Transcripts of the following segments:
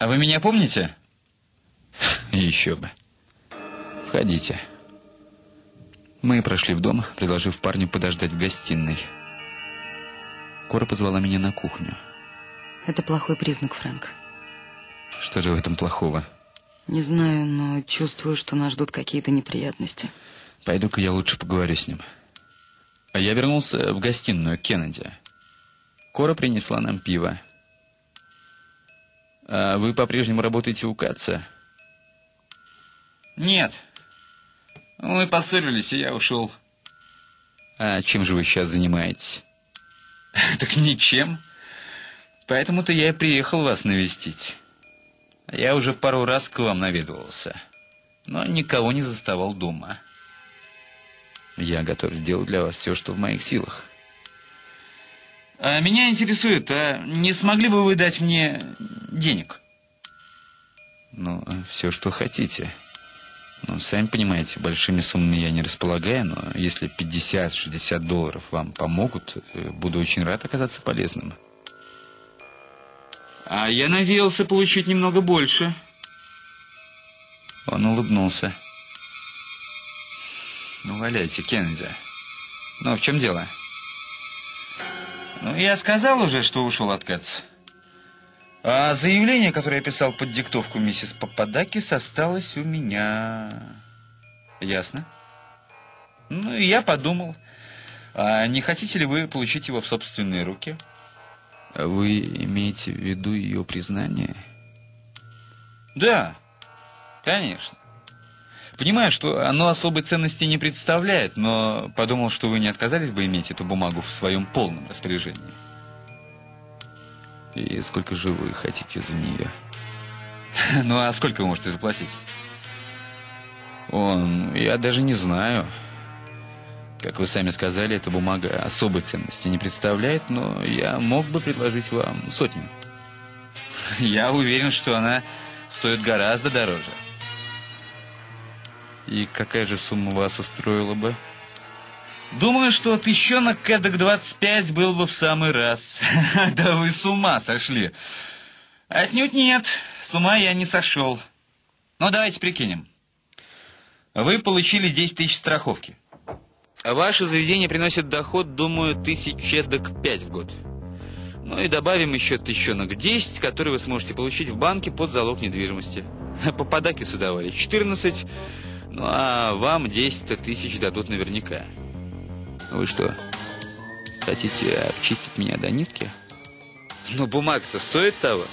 А вы меня помните? Еще бы. Входите. Мы прошли в дом, предложив парню подождать в гостиной. Кора позвала меня на кухню. Это плохой признак, Фрэнк. Что же в этом плохого? Не знаю, но чувствую, что нас ждут какие-то неприятности. Пойду-ка я лучше поговорю с ним. А я вернулся в гостиную Кеннеди. Кора принесла нам пиво. А вы по-прежнему работаете у Каца? Нет. Мы поссорились, и я ушел. А чем же вы сейчас занимаетесь? так ничем. Поэтому-то я и приехал вас навестить. Я уже пару раз к вам наведывался, но никого не заставал дома. Я готов сделать для вас все, что в моих силах. А меня интересует, а не смогли бы вы дать мне денег? Ну, все, что хотите. Ну, сами понимаете, большими суммами я не располагаю, но если 50-60 долларов вам помогут, э, буду очень рад оказаться полезным. А я надеялся получить немного больше. Он улыбнулся. Ну, валяйте, Кеннеди. Ну, в чем дело? — ну, я сказал уже, что ушел от Кэтс. А заявление, которое я писал под диктовку миссис Пападакис, осталось у меня. Ясно? Ну, и я подумал, а не хотите ли вы получить его в собственные руки? Вы имеете в виду ее признание? Да, конечно. Понимаю, что оно особой ценности не представляет, но подумал, что вы не отказались бы иметь эту бумагу в своем полном распоряжении. И сколько же вы хотите за нее? Ну, а сколько вы можете заплатить? Он, я даже не знаю. Как вы сами сказали, эта бумага особой ценности не представляет, но я мог бы предложить вам сотню. Я уверен, что она стоит гораздо дороже. И какая же сумма вас устроила бы? Думаю, что тыщенок эдак 25 был бы в самый раз. да вы с ума сошли. Отнюдь нет, с ума я не сошел. Ну, давайте прикинем. Вы получили 10 тысяч страховки. А ваше заведение приносит доход, думаю, тысяч эдак 5 в год. Ну и добавим еще тыщенок 10, который вы сможете получить в банке под залог недвижимости. По подаке судовали 14 ну, а вам 10 тысяч дадут наверняка. Вы что, хотите обчистить меня до нитки? Ну, бумага-то стоит того.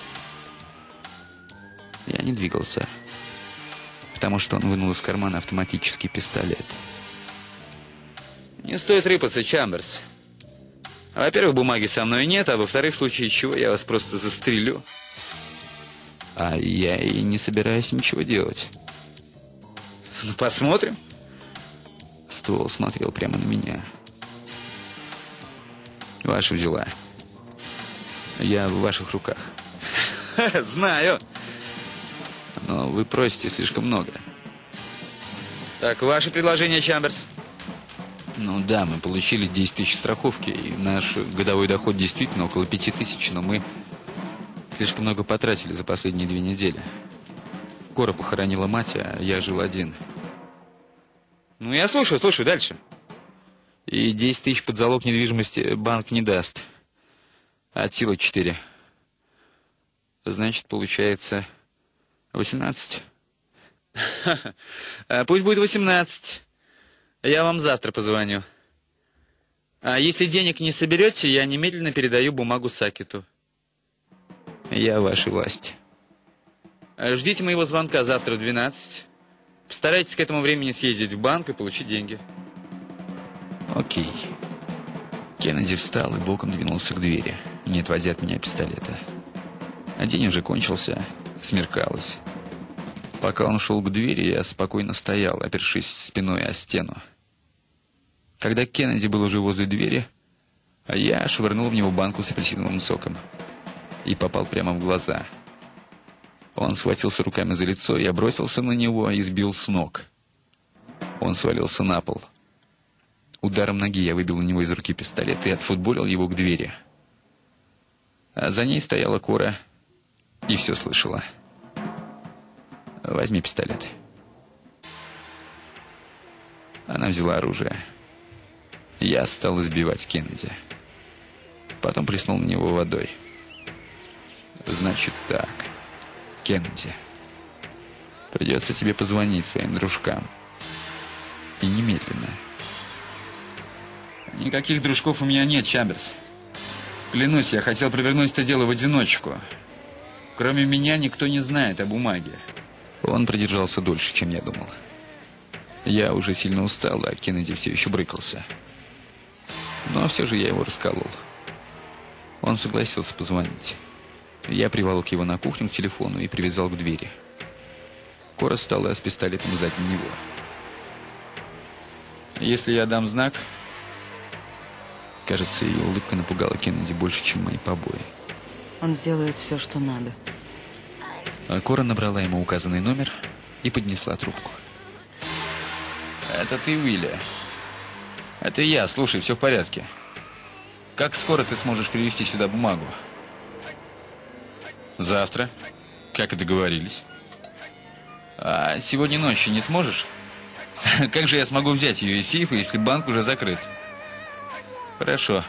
Я не двигался, потому что он вынул из кармана автоматический пистолет. Не стоит рыпаться, Чамберс. Во-первых, бумаги со мной нет, а во-вторых, в случае чего я вас просто застрелю. А я и не собираюсь ничего делать. Ну, посмотрим. Ствол смотрел прямо на меня. Ваша взяла. Я в ваших руках. Знаю. Но вы просите слишком много. Так, ваше предложение, Чамберс? Ну да, мы получили 10 тысяч страховки, и наш годовой доход действительно около 5 тысяч, но мы слишком много потратили за последние две недели. Кора похоронила мать, а я жил один. Ну, я слушаю, слушаю, дальше. И 10 тысяч под залог недвижимости банк не даст. От силы 4. Значит, получается 18. А пусть будет 18. Я вам завтра позвоню. А если денег не соберете, я немедленно передаю бумагу Сакету. Я вашей власти. Ждите моего звонка завтра в 12. Постарайтесь к этому времени съездить в банк и получить деньги. Окей. Кеннеди встал и боком двинулся к двери, не отводя от меня пистолета. А день уже кончился, смеркалось. Пока он шел к двери, я спокойно стоял, опершись спиной о стену. Когда Кеннеди был уже возле двери, я швырнул в него банку с апельсиновым соком и попал прямо в глаза — он схватился руками за лицо, я бросился на него и сбил с ног. Он свалился на пол. Ударом ноги я выбил у него из руки пистолет и отфутболил его к двери. А за ней стояла Кора И все слышала. Возьми пистолет. Она взяла оружие. Я стал избивать Кеннеди. Потом плеснул на него водой. Значит так, Кеннеди, придется тебе позвонить своим дружкам. И немедленно. Никаких дружков у меня нет, Чамберс. Клянусь, я хотел провернуть это дело в одиночку. Кроме меня никто не знает о бумаге. Он продержался дольше, чем я думал. Я уже сильно устал, а Кеннеди все еще брыкался. Но все же я его расколол. Он согласился позвонить. Я приволок его на кухню к телефону и привязал к двери. Кора стала с пистолетом сзади него. Если я дам знак... Кажется, ее улыбка напугала Кеннеди больше, чем мои побои. Он сделает все, что надо. А Кора набрала ему указанный номер и поднесла трубку. «Это ты, Уилли?» «Это я. Слушай, все в порядке. Как скоро ты сможешь привезти сюда бумагу?» «Завтра. Как и договорились». «А сегодня ночью не сможешь?» «Как же я смогу взять ее из сейфа, если банк уже закрыт?» «Хорошо.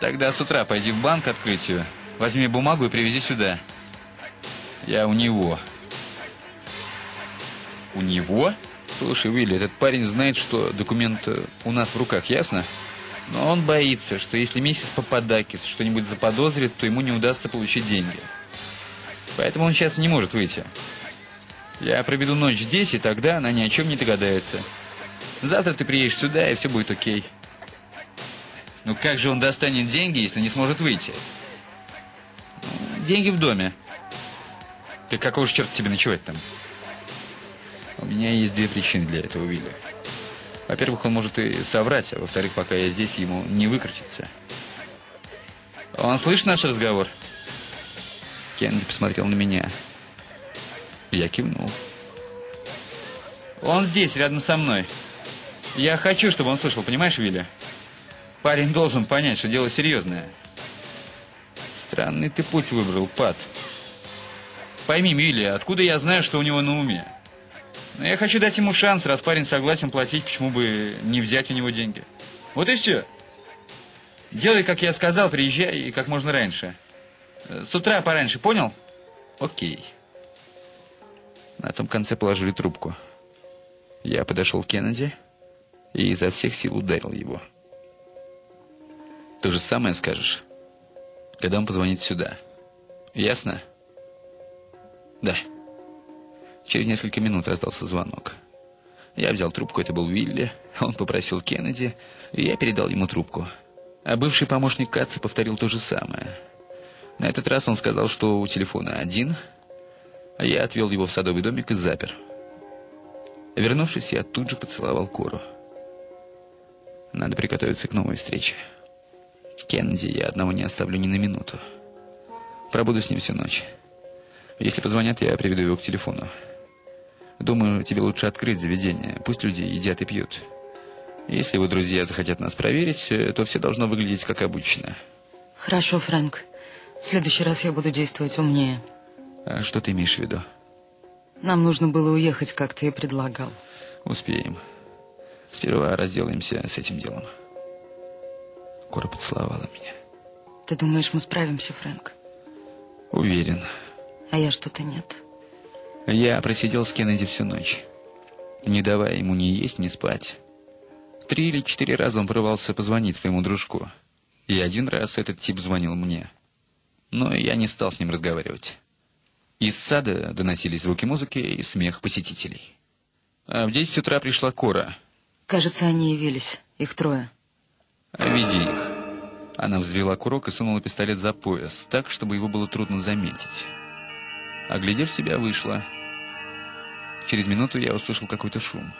Тогда с утра пойди в банк открытию, возьми бумагу и привези сюда». Я у него. У него? Слушай, Уилли, этот парень знает, что документ э, у нас в руках, ясно? Но он боится, что если миссис Пападакис что-нибудь заподозрит, то ему не удастся получить деньги. Поэтому он сейчас не может выйти. Я проведу ночь здесь, и тогда она ни о чем не догадается. Завтра ты приедешь сюда, и все будет окей. Ну как же он достанет деньги, если не сможет выйти? Деньги в доме. Ты какого же черта тебе ночевать там? У меня есть две причины для этого, Уилли. Во-первых, он может и соврать, а во-вторых, пока я здесь, ему не выкрутиться. Он слышит наш разговор? Кеннеди посмотрел на меня. Я кивнул. Он здесь, рядом со мной. Я хочу, чтобы он слышал, понимаешь, Вилли? Парень должен понять, что дело серьезное. Странный ты путь выбрал, Пат. Пойми, Милли, откуда я знаю, что у него на уме? Но я хочу дать ему шанс, раз парень согласен платить, почему бы не взять у него деньги. Вот и все. Делай, как я сказал, приезжай и как можно раньше. С утра пораньше, понял? Окей. На том конце положили трубку. Я подошел к Кеннеди и изо всех сил ударил его. То же самое скажешь, когда он позвонит сюда. Ясно? Да. Через несколько минут раздался звонок. Я взял трубку, это был Вилли. Он попросил Кеннеди, и я передал ему трубку. А бывший помощник Катца повторил то же самое. На этот раз он сказал, что у телефона один, а я отвел его в садовый домик и запер. Вернувшись, я тут же поцеловал Кору. Надо приготовиться к новой встрече. Кеннеди я одного не оставлю ни на минуту. Пробуду с ним всю ночь. Если позвонят, я приведу его к телефону. Думаю, тебе лучше открыть заведение. Пусть люди едят и пьют. Если его друзья захотят нас проверить, то все должно выглядеть как обычно. Хорошо, Фрэнк. В следующий раз я буду действовать умнее. А что ты имеешь в виду? Нам нужно было уехать, как ты и предлагал. Успеем. Сперва разделаемся с этим делом. Кора поцеловала меня. Ты думаешь, мы справимся, Фрэнк? Уверен. А я что-то нет. Я просидел с Кеннеди всю ночь, не давая ему ни есть, ни спать. Три или четыре раза он порывался позвонить своему дружку. И один раз этот тип звонил мне. Но я не стал с ним разговаривать. Из сада доносились звуки музыки и смех посетителей. А в десять утра пришла Кора. Кажется, они явились. Их трое. Веди их. Она взвела курок и сунула пистолет за пояс, так, чтобы его было трудно заметить. Оглядев себя, вышла. Через минуту я услышал какой-то шум.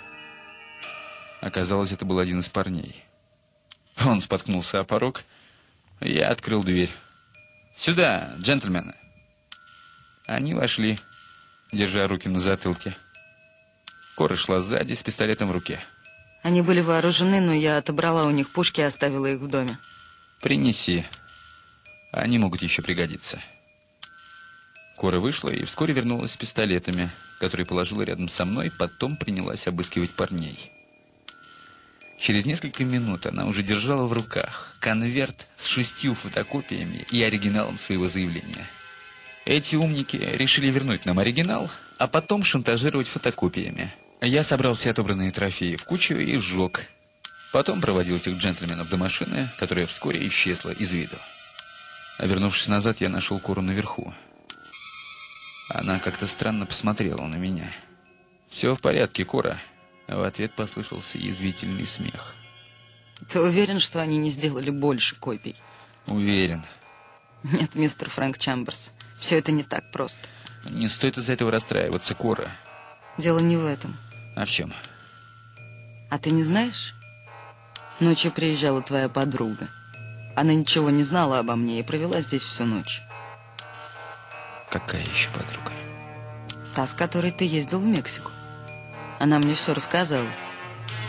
Оказалось, это был один из парней. Он споткнулся о порог, я открыл дверь. «Сюда, джентльмены!» Они вошли, держа руки на затылке. Кора шла сзади с пистолетом в руке. Они были вооружены, но я отобрала у них пушки и оставила их в доме. «Принеси. Они могут еще пригодиться». Кора вышла и вскоре вернулась с пистолетами, которые положила рядом со мной, потом принялась обыскивать парней. Через несколько минут она уже держала в руках конверт с шестью фотокопиями и оригиналом своего заявления. Эти умники решили вернуть нам оригинал, а потом шантажировать фотокопиями. Я собрал все отобранные трофеи в кучу и сжег. Потом проводил этих джентльменов до машины, которая вскоре исчезла из виду. А вернувшись назад, я нашел Кору наверху. Она как-то странно посмотрела на меня. «Все в порядке, Кора». В ответ послышался язвительный смех. Ты уверен, что они не сделали больше копий? Уверен. Нет, мистер Фрэнк Чамберс, все это не так просто. Не стоит из-за этого расстраиваться, Кора. Дело не в этом. А в чем? А ты не знаешь? Ночью приезжала твоя подруга. Она ничего не знала обо мне и провела здесь всю ночь. Какая еще подруга? Та, с которой ты ездил в Мексику. Она мне все рассказала.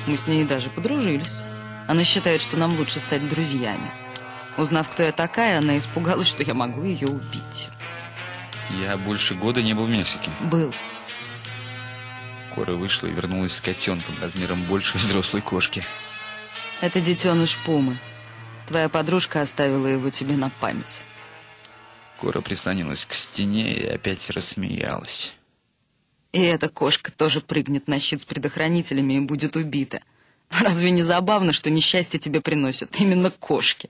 Мы с ней даже подружились. Она считает, что нам лучше стать друзьями. Узнав, кто я такая, она испугалась, что я могу ее убить. Я больше года не был в Мексике. Был. Кора вышла и вернулась с котенком размером больше взрослой кошки. Это детеныш Пумы. Твоя подружка оставила его тебе на память. Кора прислонилась к стене и опять рассмеялась. И эта кошка тоже прыгнет на щит с предохранителями и будет убита. Разве не забавно, что несчастье тебе приносят именно кошки?